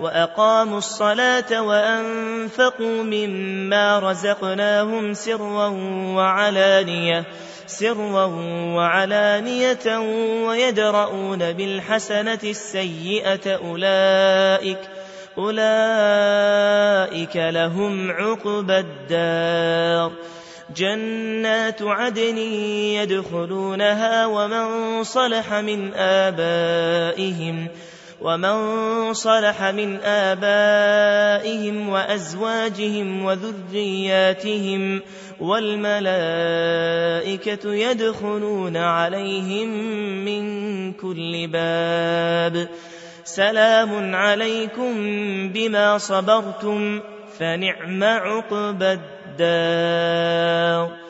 وأقاموا الصلاة وأنفقوا مما رزقناهم سرا وعلانية سرا وعلانية ويدرؤون بالحسنة السيئة أولئك أولئك لهم عقبى الدار. جنات عدن يدخلونها ومن صلح من آبائهم ومن صلح من آبائهم وأزواجهم وذرياتهم والملائكة يدخلون عليهم من كل باب. سلام عليكم بما صبرتم فنعم عقبى الدار.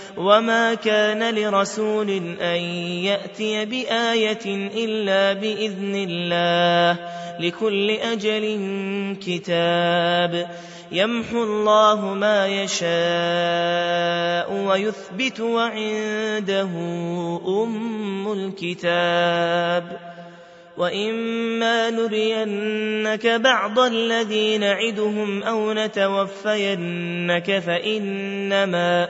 وما كان لرسول أن يأتي بآية إلا بإذن الله لكل أجل كتاب يمحو الله ما يشاء ويثبت وعنده أم الكتاب وإما نرينك بعض الذي نعدهم أو نتوفينك فإنما فإنما